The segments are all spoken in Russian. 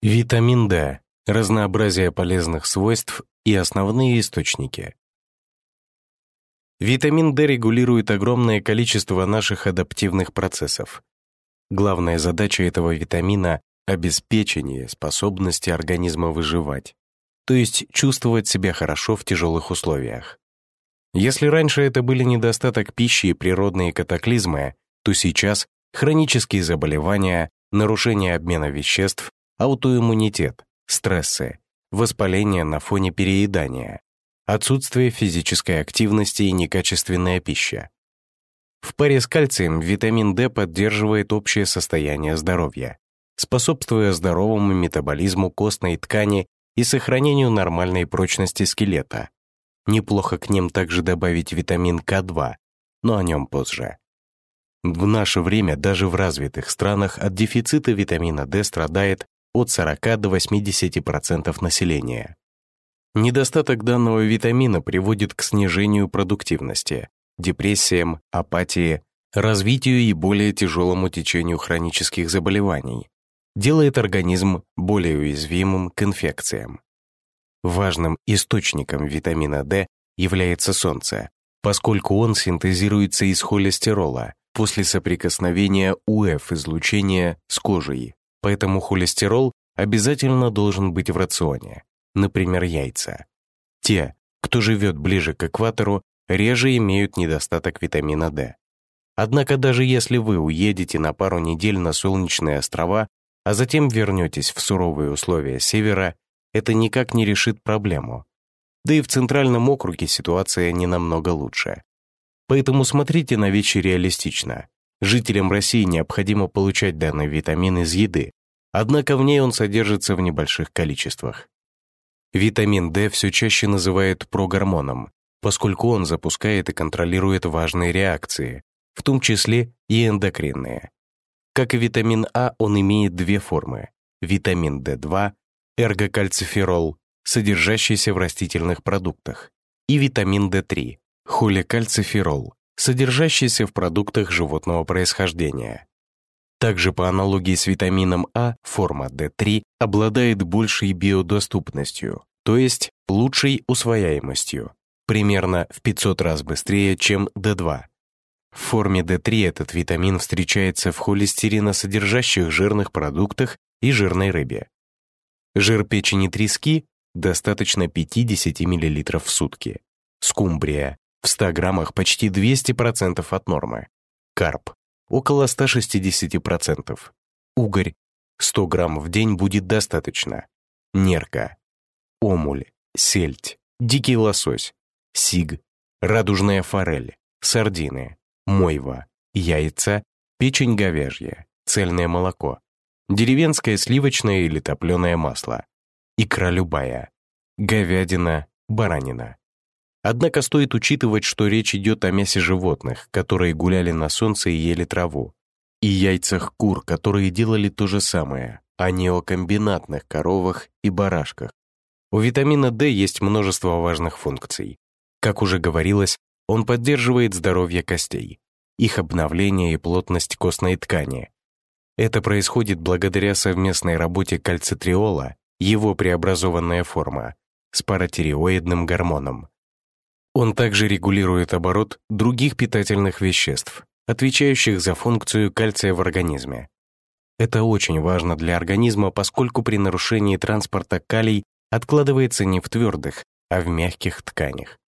Витамин D, разнообразие полезных свойств и основные источники. Витамин D регулирует огромное количество наших адаптивных процессов. Главная задача этого витамина — обеспечение способности организма выживать, то есть чувствовать себя хорошо в тяжелых условиях. Если раньше это были недостаток пищи и природные катаклизмы, то сейчас хронические заболевания, нарушение обмена веществ, аутоиммунитет, стрессы, воспаление на фоне переедания, отсутствие физической активности и некачественная пища. В паре с кальцием витамин D поддерживает общее состояние здоровья, способствуя здоровому метаболизму костной ткани и сохранению нормальной прочности скелета. Неплохо к ним также добавить витамин К2, но о нем позже. В наше время даже в развитых странах от дефицита витамина D страдает от 40 до 80% населения. Недостаток данного витамина приводит к снижению продуктивности, депрессиям, апатии, развитию и более тяжелому течению хронических заболеваний, делает организм более уязвимым к инфекциям. Важным источником витамина D является солнце, поскольку он синтезируется из холестерола после соприкосновения УФ-излучения с кожей. Поэтому холестерол обязательно должен быть в рационе, например, яйца. Те, кто живет ближе к экватору, реже имеют недостаток витамина D. Однако даже если вы уедете на пару недель на солнечные острова, а затем вернетесь в суровые условия севера, это никак не решит проблему. Да и в Центральном округе ситуация не намного лучше. Поэтому смотрите на вещи реалистично. Жителям России необходимо получать данный витамин из еды, однако в ней он содержится в небольших количествах. Витамин D все чаще называют прогормоном, поскольку он запускает и контролирует важные реакции, в том числе и эндокринные. Как и витамин А, он имеет две формы – витамин D2, эргокальциферол, содержащийся в растительных продуктах, и витамин D3, холекальциферол, содержащийся в продуктах животного происхождения. Также по аналогии с витамином А, форма D3 обладает большей биодоступностью, то есть лучшей усвояемостью, примерно в 500 раз быстрее, чем D2. В форме D3 этот витамин встречается в холестериносодержащих жирных продуктах и жирной рыбе. Жир печени трески достаточно 50 мл в сутки. Скумбрия в 100 граммах почти 200% от нормы. Карп – около 160%. Угорь – 100 грамм в день будет достаточно. Нерка, омуль, сельдь, дикий лосось, сиг, радужная форель, сардины, мойва, яйца, печень говяжья, цельное молоко, деревенское сливочное или топленое масло, икра любая, говядина, баранина. Однако стоит учитывать, что речь идет о мясе животных, которые гуляли на солнце и ели траву, и яйцах кур, которые делали то же самое, а не о комбинатных коровах и барашках. У витамина D есть множество важных функций. Как уже говорилось, он поддерживает здоровье костей, их обновление и плотность костной ткани. Это происходит благодаря совместной работе кальцитриола, его преобразованная форма, с паратиреоидным гормоном. Он также регулирует оборот других питательных веществ, отвечающих за функцию кальция в организме. Это очень важно для организма, поскольку при нарушении транспорта калий откладывается не в твердых, а в мягких тканях.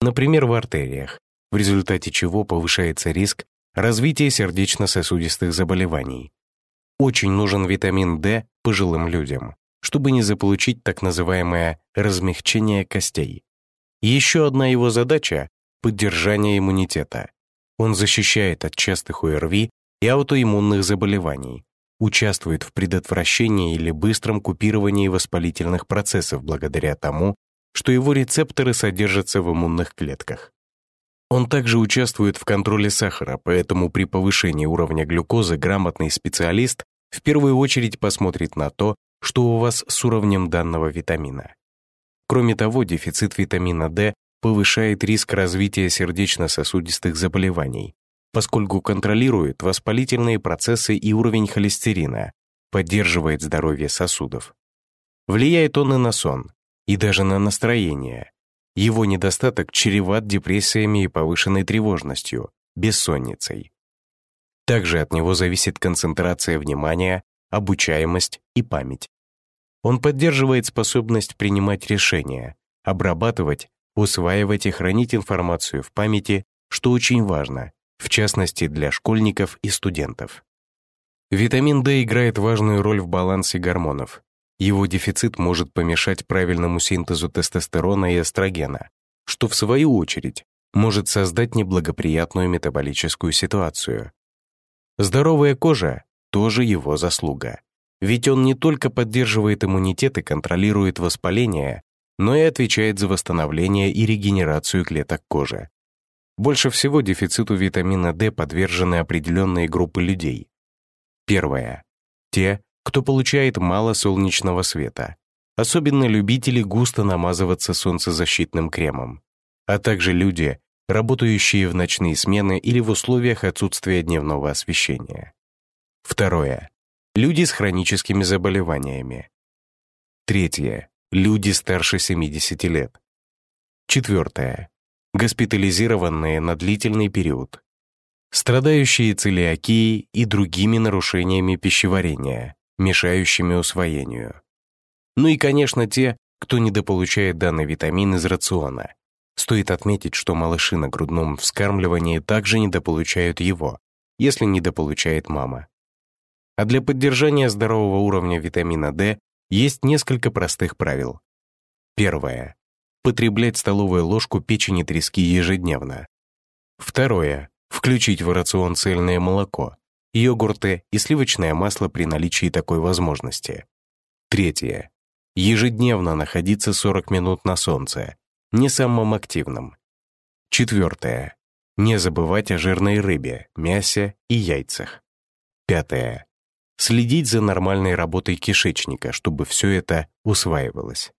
Например, в артериях, в результате чего повышается риск развития сердечно-сосудистых заболеваний. Очень нужен витамин D пожилым людям, чтобы не заполучить так называемое размягчение костей. Еще одна его задача — поддержание иммунитета. Он защищает от частых ОРВИ и аутоиммунных заболеваний, участвует в предотвращении или быстром купировании воспалительных процессов благодаря тому, что его рецепторы содержатся в иммунных клетках. Он также участвует в контроле сахара, поэтому при повышении уровня глюкозы грамотный специалист в первую очередь посмотрит на то, что у вас с уровнем данного витамина. Кроме того, дефицит витамина D повышает риск развития сердечно-сосудистых заболеваний, поскольку контролирует воспалительные процессы и уровень холестерина, поддерживает здоровье сосудов. Влияет он и на сон, и даже на настроение. Его недостаток чреват депрессиями и повышенной тревожностью, бессонницей. Также от него зависит концентрация внимания, обучаемость и память. Он поддерживает способность принимать решения, обрабатывать, усваивать и хранить информацию в памяти, что очень важно, в частности для школьников и студентов. Витамин D играет важную роль в балансе гормонов. Его дефицит может помешать правильному синтезу тестостерона и эстрогена, что в свою очередь может создать неблагоприятную метаболическую ситуацию. Здоровая кожа — тоже его заслуга. Ведь он не только поддерживает иммунитет и контролирует воспаление, но и отвечает за восстановление и регенерацию клеток кожи. Больше всего дефициту витамина D подвержены определенные группы людей. Первое. Те, кто получает мало солнечного света, особенно любители густо намазываться солнцезащитным кремом, а также люди, работающие в ночные смены или в условиях отсутствия дневного освещения. Второе. Люди с хроническими заболеваниями. Третье. Люди старше 70 лет. Четвертое. Госпитализированные на длительный период. Страдающие целиакией и другими нарушениями пищеварения, мешающими усвоению. Ну и, конечно, те, кто недополучает данный витамин из рациона, Стоит отметить, что малыши на грудном вскармливании также недополучают его, если недополучает мама. А для поддержания здорового уровня витамина D есть несколько простых правил. Первое. Потреблять столовую ложку печени трески ежедневно. Второе. Включить в рацион цельное молоко, йогурты и сливочное масло при наличии такой возможности. Третье. Ежедневно находиться 40 минут на солнце, не самым активным. Четвертое. Не забывать о жирной рыбе, мясе и яйцах. Пятое. Следить за нормальной работой кишечника, чтобы все это усваивалось.